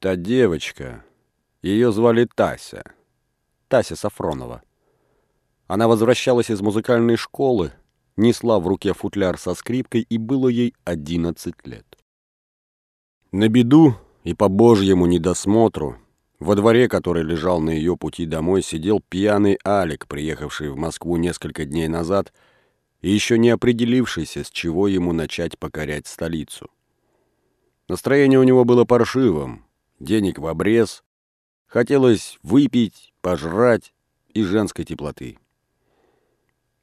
Та девочка, ее звали Тася, Тася Сафронова. Она возвращалась из музыкальной школы, несла в руке футляр со скрипкой, и было ей 11 лет. На беду и по божьему недосмотру во дворе, который лежал на ее пути домой, сидел пьяный Алик, приехавший в Москву несколько дней назад и еще не определившийся, с чего ему начать покорять столицу. Настроение у него было паршивым, денег в обрез, хотелось выпить, пожрать и женской теплоты.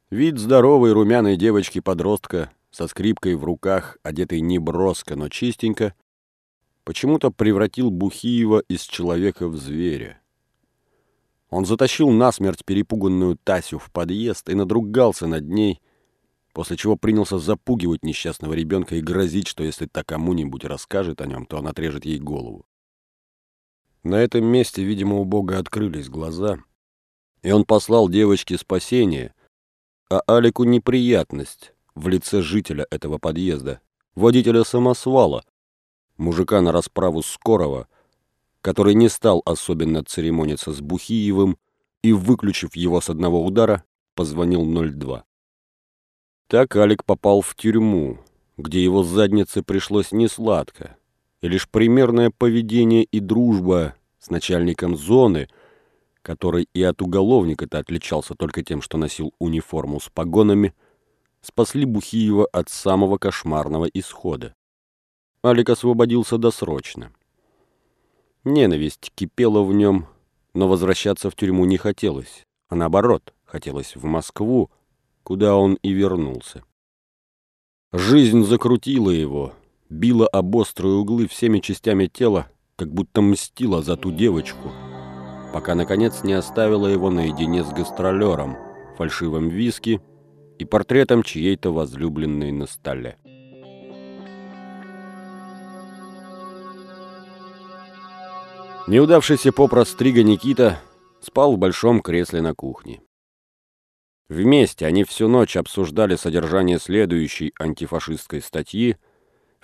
Вид здоровой румяной девочки-подростка со скрипкой в руках, одетой не броско, но чистенько, почему-то превратил Бухиева из человека в зверя. Он затащил насмерть перепуганную Тасю в подъезд и надругался над ней, после чего принялся запугивать несчастного ребенка и грозить, что если та кому-нибудь расскажет о нем, то он отрежет ей голову. На этом месте, видимо, у Бога открылись глаза, и он послал девочке спасение, а Алику неприятность в лице жителя этого подъезда, водителя самосвала, мужика на расправу скорого, который не стал особенно церемониться с Бухиевым и, выключив его с одного удара, позвонил 02. Так Алик попал в тюрьму, где его заднице пришлось несладко, и лишь примерное поведение и дружба с начальником зоны, который и от уголовника-то отличался только тем, что носил униформу с погонами, спасли Бухиева от самого кошмарного исхода. Алик освободился досрочно. Ненависть кипела в нем, но возвращаться в тюрьму не хотелось, а наоборот, хотелось в Москву, куда он и вернулся. Жизнь закрутила его, била об острые углы всеми частями тела, как будто мстила за ту девочку, пока, наконец, не оставила его наедине с гастролером, фальшивым виски и портретом чьей-то возлюбленной на столе. Неудавшийся поп-растрига Никита спал в большом кресле на кухне. Вместе они всю ночь обсуждали содержание следующей антифашистской статьи,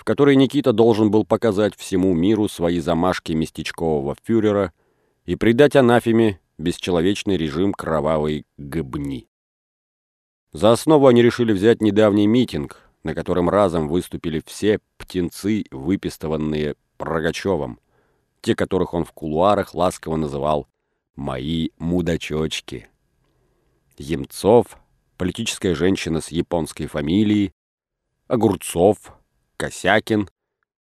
в которой Никита должен был показать всему миру свои замашки местечкового фюрера и придать анафеме бесчеловечный режим кровавой гыбни. За основу они решили взять недавний митинг, на котором разом выступили все птенцы, выпистованные Рогачевым – те, которых он в кулуарах ласково называл «мои мудачочки». Емцов, политическая женщина с японской фамилией, Огурцов, Косякин,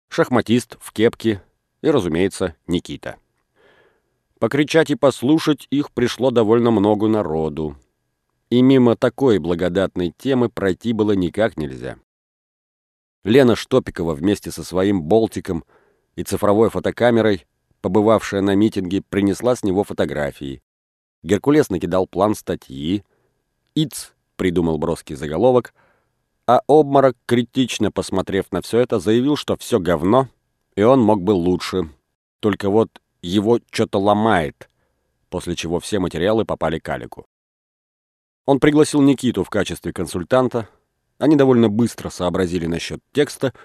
шахматист в кепке и, разумеется, Никита. Покричать и послушать их пришло довольно много народу. И мимо такой благодатной темы пройти было никак нельзя. Лена Штопикова вместе со своим болтиком – и цифровой фотокамерой, побывавшая на митинге, принесла с него фотографии. Геркулес накидал план статьи. Иц придумал броский заголовок, а обморок, критично посмотрев на все это, заявил, что все говно, и он мог бы лучше. Только вот его что-то ломает, после чего все материалы попали к Алику. Он пригласил Никиту в качестве консультанта. Они довольно быстро сообразили насчет текста —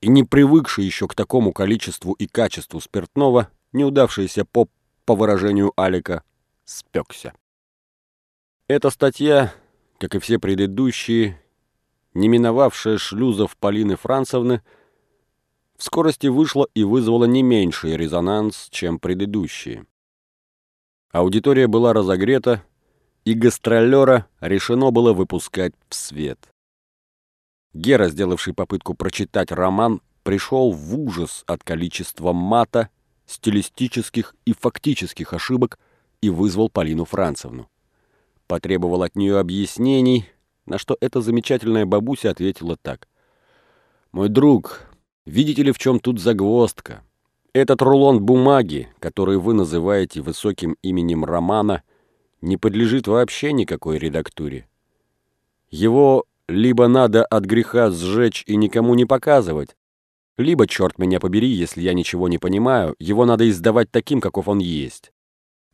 и не привыкший еще к такому количеству и качеству спиртного, неудавшийся поп, по выражению Алика, спекся. Эта статья, как и все предыдущие, не миновавшая шлюзов Полины Францевны, в скорости вышла и вызвала не меньший резонанс, чем предыдущие. Аудитория была разогрета, и гастролера решено было выпускать в свет. Гера, сделавший попытку прочитать роман, пришел в ужас от количества мата, стилистических и фактических ошибок и вызвал Полину Францевну. Потребовал от нее объяснений, на что эта замечательная бабуся ответила так. «Мой друг, видите ли, в чем тут загвоздка? Этот рулон бумаги, который вы называете высоким именем романа, не подлежит вообще никакой редактуре. Его либо надо от греха сжечь и никому не показывать, либо, черт меня побери, если я ничего не понимаю, его надо издавать таким, каков он есть.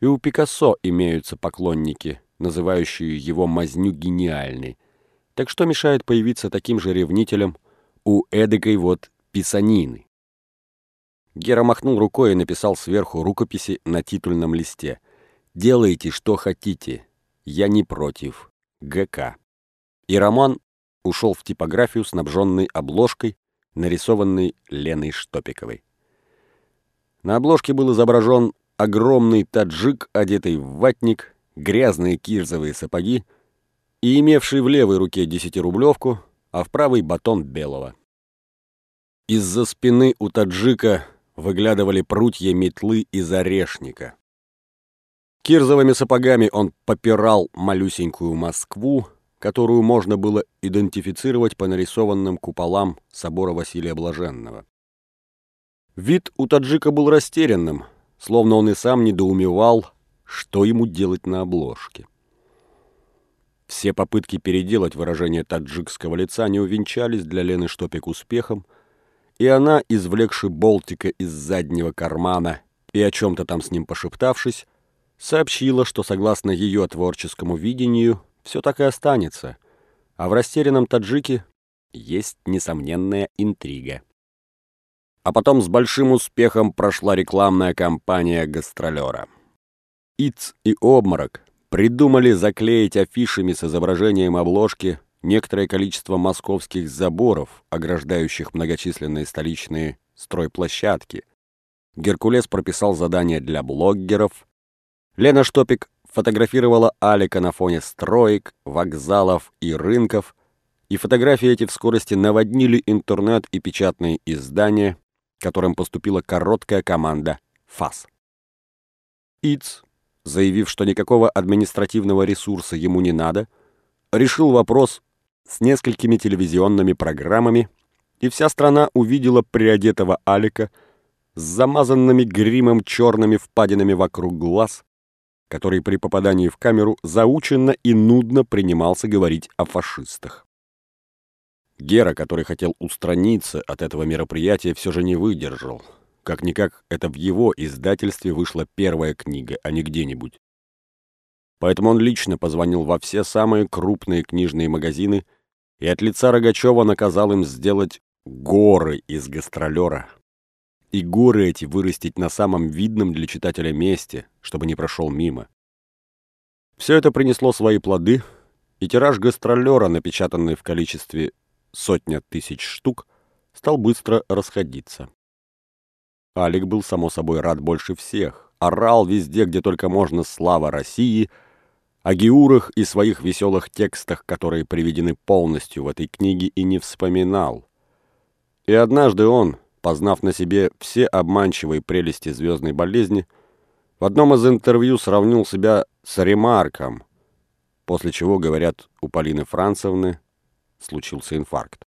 И у Пикассо имеются поклонники, называющие его мазню гениальной. Так что мешает появиться таким же ревнителем у эдакой вот писанины? Гера махнул рукой и написал сверху рукописи на титульном листе. «Делайте, что хотите. Я не против. ГК». И роман ушел в типографию, снабженной обложкой, нарисованной Леной Штопиковой. На обложке был изображен огромный таджик, одетый в ватник, грязные кирзовые сапоги и имевший в левой руке десятирублевку, а в правой батон белого. Из-за спины у таджика выглядывали прутья метлы из орешника. Кирзовыми сапогами он попирал малюсенькую Москву, которую можно было идентифицировать по нарисованным куполам собора Василия Блаженного. Вид у таджика был растерянным, словно он и сам недоумевал, что ему делать на обложке. Все попытки переделать выражение таджикского лица не увенчались для Лены Штопик успехом, и она, извлекши болтика из заднего кармана и о чем-то там с ним пошептавшись, сообщила, что согласно ее творческому видению все так и останется, а в растерянном таджике есть несомненная интрига. А потом с большим успехом прошла рекламная кампания гастролера. Иц и Обморок придумали заклеить афишами с изображением обложки некоторое количество московских заборов, ограждающих многочисленные столичные стройплощадки. Геркулес прописал задание для блогеров. Лена Штопик фотографировала Алика на фоне строек, вокзалов и рынков, и фотографии эти в скорости наводнили интернет и печатные издания, которым поступила короткая команда «ФАС». ИЦ, заявив, что никакого административного ресурса ему не надо, решил вопрос с несколькими телевизионными программами, и вся страна увидела приодетого Алика с замазанными гримом черными впадинами вокруг глаз, который при попадании в камеру заученно и нудно принимался говорить о фашистах. Гера, который хотел устраниться от этого мероприятия, все же не выдержал. Как-никак, это в его издательстве вышла первая книга, а не где-нибудь. Поэтому он лично позвонил во все самые крупные книжные магазины и от лица Рогачева наказал им сделать горы из гастролера. И горы эти вырастить на самом видном для читателя месте, чтобы не прошел мимо. Все это принесло свои плоды, и тираж гастролера, напечатанный в количестве сотня тысяч штук, стал быстро расходиться. Алик был, само собой, рад больше всех. Орал везде, где только можно, слава России — о Геурах и своих веселых текстах, которые приведены полностью в этой книге, и не вспоминал. И однажды он, познав на себе все обманчивые прелести звездной болезни, в одном из интервью сравнил себя с Ремарком, после чего, говорят, у Полины Францевны случился инфаркт.